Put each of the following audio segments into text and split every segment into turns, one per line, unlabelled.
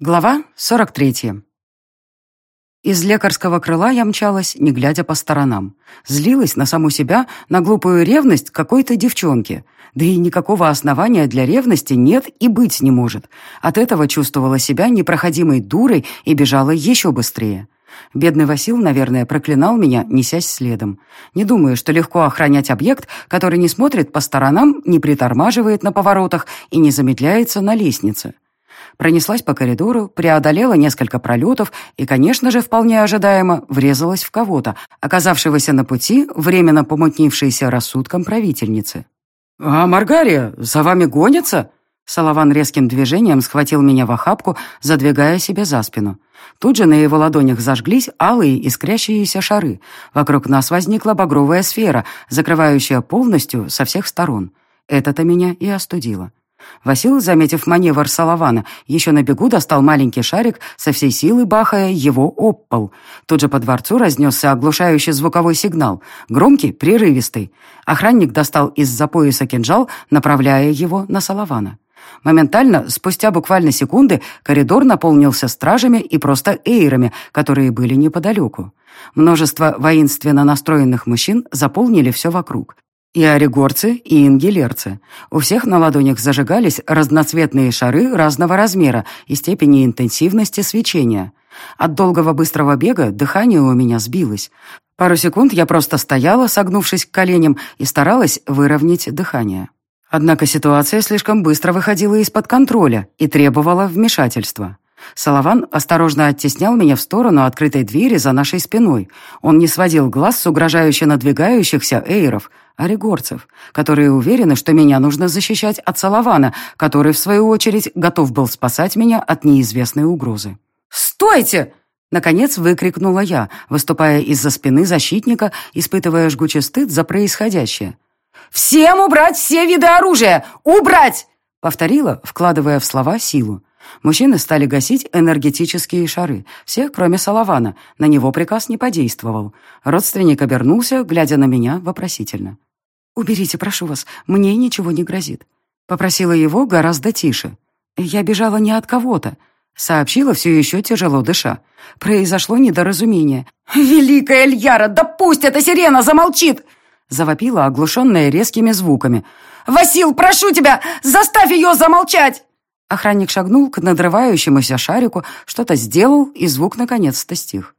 Глава 43. Из лекарского крыла я мчалась, не глядя по сторонам. Злилась на саму себя, на глупую ревность какой-то девчонки. Да и никакого основания для ревности нет и быть не может. От этого чувствовала себя непроходимой дурой и бежала еще быстрее. Бедный Васил, наверное, проклинал меня, несясь следом. Не думаю, что легко охранять объект, который не смотрит по сторонам, не притормаживает на поворотах и не замедляется на лестнице. Пронеслась по коридору, преодолела несколько пролетов и, конечно же, вполне ожидаемо, врезалась в кого-то, оказавшегося на пути, временно помутнившейся рассудком правительницы. «А, Маргария, за вами гонятся?» Салаван резким движением схватил меня в охапку, задвигая себе за спину. Тут же на его ладонях зажглись алые искрящиеся шары. Вокруг нас возникла багровая сфера, закрывающая полностью со всех сторон. Это-то меня и остудило. Васил, заметив маневр Салавана, еще на бегу достал маленький шарик, со всей силы бахая его об пол. Тут же по дворцу разнесся оглушающий звуковой сигнал, громкий, прерывистый. Охранник достал из-за пояса кинжал, направляя его на Салавана. Моментально, спустя буквально секунды, коридор наполнился стражами и просто эйрами, которые были неподалеку. Множество воинственно настроенных мужчин заполнили все вокруг. И оригорцы, и ингелерцы. У всех на ладонях зажигались разноцветные шары разного размера и степени интенсивности свечения. От долгого быстрого бега дыхание у меня сбилось. Пару секунд я просто стояла, согнувшись к коленям, и старалась выровнять дыхание. Однако ситуация слишком быстро выходила из-под контроля и требовала вмешательства. Салаван осторожно оттеснял меня в сторону открытой двери за нашей спиной. Он не сводил глаз с угрожающе надвигающихся эйров, оригорцев, которые уверены, что меня нужно защищать от Салавана, который, в свою очередь, готов был спасать меня от неизвестной угрозы. «Стойте!» Наконец выкрикнула я, выступая из-за спины защитника, испытывая жгучий стыд за происходящее. «Всем убрать все виды оружия! Убрать!» Повторила, вкладывая в слова силу. Мужчины стали гасить энергетические шары, все, кроме Салавана. На него приказ не подействовал. Родственник обернулся, глядя на меня вопросительно. «Уберите, прошу вас, мне ничего не грозит». Попросила его гораздо тише. «Я бежала не от кого-то», — сообщила все еще тяжело дыша. «Произошло недоразумение». «Великая Эльяра, да пусть эта сирена замолчит!» Завопила, оглушенная резкими звуками. «Васил, прошу тебя, заставь ее замолчать!» Охранник шагнул к надрывающемуся шарику, что-то сделал, и звук наконец-то стих.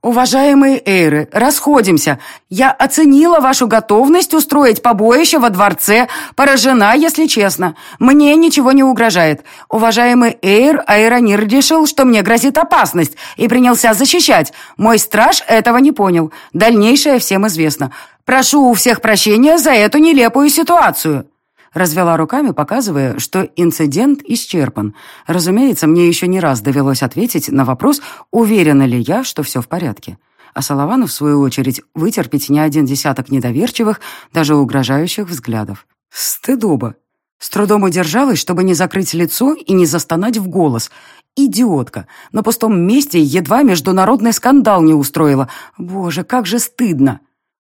«Уважаемые эйры, расходимся. Я оценила вашу готовность устроить побоище во дворце, поражена, если честно. Мне ничего не угрожает. Уважаемый эйр, Айронир решил, что мне грозит опасность, и принялся защищать. Мой страж этого не понял. Дальнейшее всем известно. Прошу у всех прощения за эту нелепую ситуацию». Развела руками, показывая, что инцидент исчерпан. Разумеется, мне еще не раз довелось ответить на вопрос, уверена ли я, что все в порядке. А Салавану, в свою очередь, вытерпеть не один десяток недоверчивых, даже угрожающих взглядов. Стыдоба. С трудом удержалась, чтобы не закрыть лицо и не застонать в голос. Идиотка. На пустом месте едва международный скандал не устроила. Боже, как же стыдно.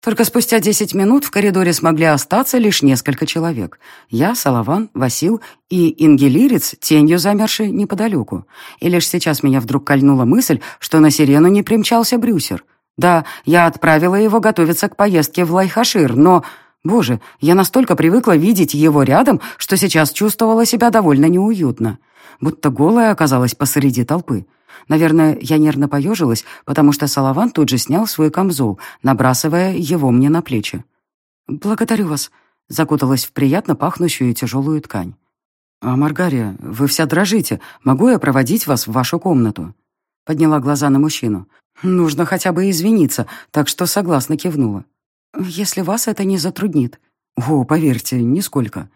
Только спустя десять минут в коридоре смогли остаться лишь несколько человек. Я, Салаван, Васил и ингелирец, тенью замерший неподалеку. И лишь сейчас меня вдруг кольнула мысль, что на сирену не примчался Брюсер. Да, я отправила его готовиться к поездке в Лайхашир, но... Боже, я настолько привыкла видеть его рядом, что сейчас чувствовала себя довольно неуютно. Будто голая оказалась посреди толпы. Наверное, я нервно поежилась, потому что Салаван тут же снял свой камзол, набрасывая его мне на плечи. «Благодарю вас», — закуталась в приятно пахнущую тяжелую ткань. «А, Маргария, вы вся дрожите. Могу я проводить вас в вашу комнату?» Подняла глаза на мужчину. «Нужно хотя бы извиниться, так что согласно кивнула». «Если вас это не затруднит». «О, поверьте, нисколько.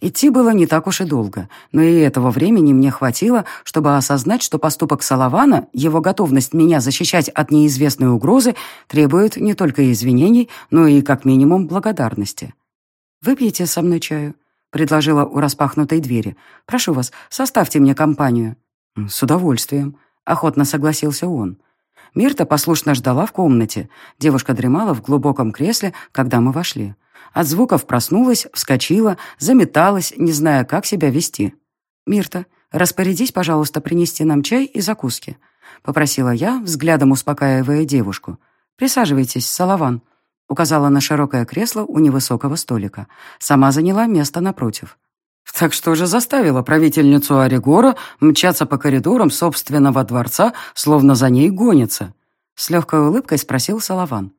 Идти было не так уж и долго, но и этого времени мне хватило, чтобы осознать, что поступок Салавана, его готовность меня защищать от неизвестной угрозы, требует не только извинений, но и, как минимум, благодарности. «Выпейте со мной чаю», — предложила у распахнутой двери. «Прошу вас, составьте мне компанию». «С удовольствием», — охотно согласился он. Мирта послушно ждала в комнате. Девушка дремала в глубоком кресле, когда мы вошли. От звуков проснулась, вскочила, заметалась, не зная, как себя вести. «Мирта», распорядись, пожалуйста, принести нам чай и закуски», — попросила я, взглядом успокаивая девушку. «Присаживайтесь, Салаван», — указала на широкое кресло у невысокого столика. Сама заняла место напротив.
Так что же заставила правительницу Оригора мчаться по коридорам собственного дворца, словно за ней гонится?
С легкой улыбкой спросил Салаван.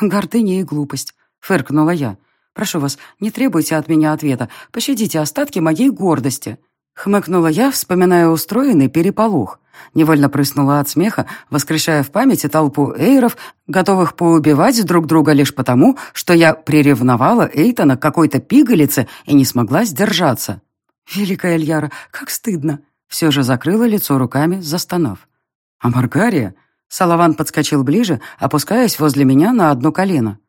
«Гордыня и глупость», — фыркнула я. «Прошу вас, не требуйте от меня ответа. Пощадите остатки моей гордости». Хмыкнула я, вспоминая устроенный переполох. Невольно прыснула от смеха, воскрешая в памяти толпу эйров, готовых поубивать друг друга лишь потому, что я приревновала Эйтона к какой-то пигалице и не смогла сдержаться. «Великая Эльяра, как стыдно!» Все же закрыла лицо руками, застонав. «А Маргария?» Салаван подскочил ближе, опускаясь возле меня на одно колено.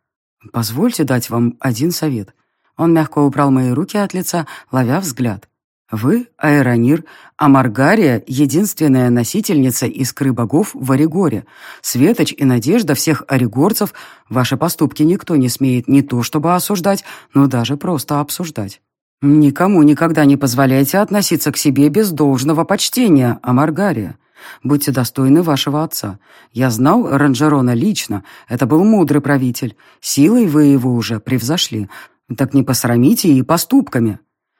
«Позвольте дать вам один совет». Он мягко убрал мои руки от лица, ловя взгляд. Вы — Аэронир, а Маргария — единственная носительница искры богов в Оригоре. Светоч и надежда всех оригорцев, ваши поступки никто не смеет не то чтобы осуждать, но даже просто обсуждать. Никому никогда не позволяйте относиться к себе без должного почтения, а Маргария. Будьте достойны вашего отца. Я знал Ранжерона лично, это был мудрый правитель. Силой вы его уже превзошли. Так не посрамите и поступками.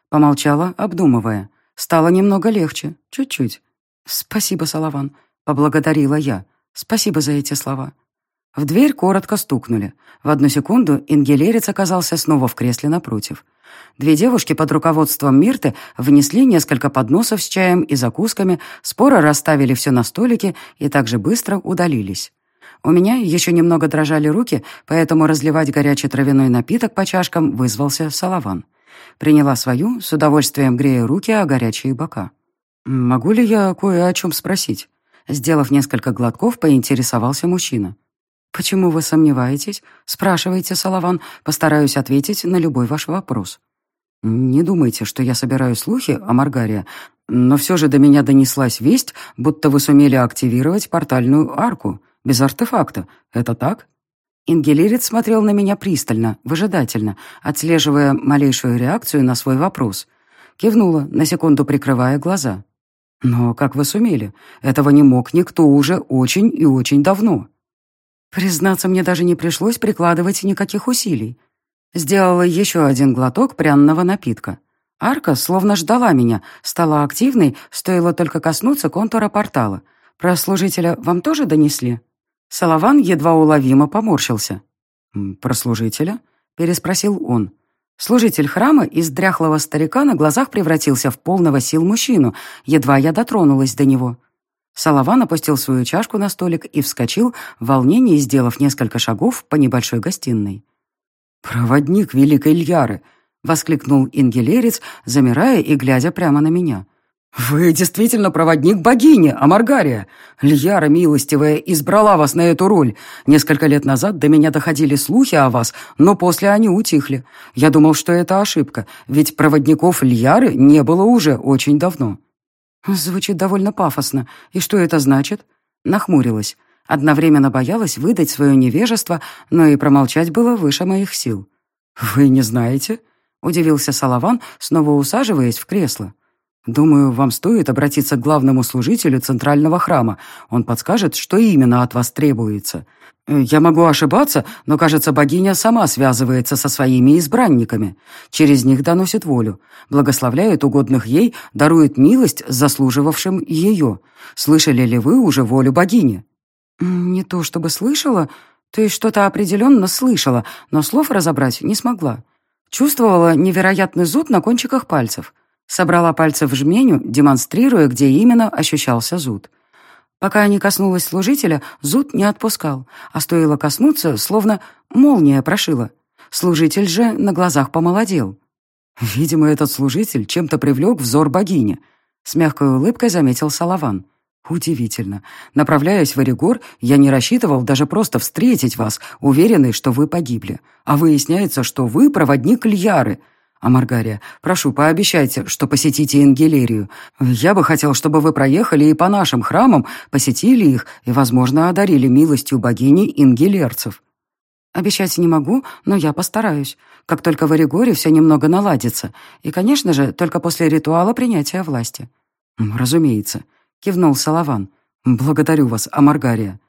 Помолчала, обдумывая. Стало немного легче. Чуть-чуть. «Спасибо, Салаван», — поблагодарила я. «Спасибо за эти слова». В дверь коротко стукнули. В одну секунду ингелерец оказался снова в кресле напротив. Две девушки под руководством Мирты внесли несколько подносов с чаем и закусками, споро расставили все на столике и также быстро удалились. У меня еще немного дрожали руки, поэтому разливать горячий травяной напиток по чашкам вызвался Салаван. Приняла свою, с удовольствием грея руки о горячие бока. «Могу ли я кое о чем спросить?» Сделав несколько глотков, поинтересовался мужчина. «Почему вы сомневаетесь?» «Спрашивайте, Салаван. Постараюсь ответить на любой ваш вопрос». «Не думайте, что я собираю слухи о Маргария, но все же до меня донеслась весть, будто вы сумели активировать портальную арку без артефакта. Это так?» Ингелирец смотрел на меня пристально, выжидательно, отслеживая малейшую реакцию на свой вопрос. Кивнула, на секунду прикрывая глаза. «Но как вы сумели? Этого не мог никто уже очень и очень давно». Признаться, мне даже не пришлось прикладывать никаких усилий. Сделала еще один глоток пряного напитка. Арка словно ждала меня, стала активной, стоило только коснуться контура портала. Про служителя вам тоже донесли?» Салаван едва уловимо поморщился. «Про служителя?» — переспросил он. Служитель храма из дряхлого старика на глазах превратился в полного сил мужчину, едва я дотронулась до него. Салаван опустил свою чашку на столик и вскочил, в волнении сделав несколько шагов по небольшой гостиной. «Проводник Великой Льяры!» — воскликнул ингелерец, замирая и глядя прямо на меня. «Вы действительно проводник богини, Амаргария. Льяра милостивая избрала вас на эту роль. Несколько лет назад до меня доходили слухи о вас, но после они утихли. Я думал, что это ошибка, ведь проводников Льяры не было уже очень давно». Звучит довольно пафосно. И что это значит? Нахмурилась. Одновременно боялась выдать свое невежество, но и промолчать было выше моих сил. «Вы не знаете?» — удивился Салаван, снова усаживаясь в кресло. Думаю, вам стоит обратиться к главному служителю центрального храма. Он подскажет, что именно от вас требуется. Я могу ошибаться, но, кажется, богиня сама связывается со своими избранниками. Через них доносит волю, благословляет угодных ей, дарует милость заслуживавшим ее. Слышали ли вы уже волю богини? Не то чтобы слышала, то есть что-то определенно слышала, но слов разобрать не смогла. Чувствовала невероятный зуд на кончиках пальцев. Собрала пальцы в жменю, демонстрируя, где именно ощущался зуд. Пока не коснулась служителя, зуд не отпускал, а стоило коснуться, словно молния прошила. Служитель же на глазах помолодел. Видимо, этот служитель чем-то привлек взор богини. С мягкой улыбкой заметил Салаван. Удивительно. Направляясь в Оригор, я не рассчитывал даже просто встретить вас, уверенный, что вы погибли. А выясняется, что вы проводник Льяры — а Маргария, прошу, пообещайте, что посетите Ингелерию. Я бы хотел, чтобы вы проехали и по нашим храмам, посетили их и, возможно, одарили милостью богини ингелерцев». «Обещать не могу, но я постараюсь. Как только в Оригоре все немного наладится. И, конечно же, только после ритуала принятия власти». «Разумеется», — кивнул Салаван. «Благодарю вас, Амаргария».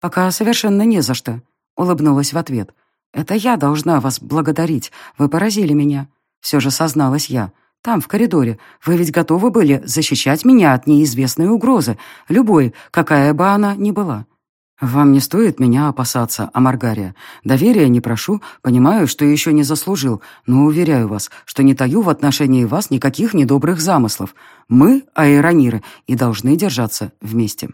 «Пока совершенно не за что», — улыбнулась в ответ. «Это я должна вас благодарить. Вы поразили меня». Все же созналась я. «Там, в коридоре. Вы ведь готовы были защищать меня от неизвестной угрозы, любой, какая бы она ни была». «Вам не стоит меня опасаться, Амаргария. Доверия не прошу, понимаю, что еще не заслужил, но уверяю вас, что не таю в отношении вас никаких недобрых замыслов. Мы, аэрониры, и должны держаться вместе».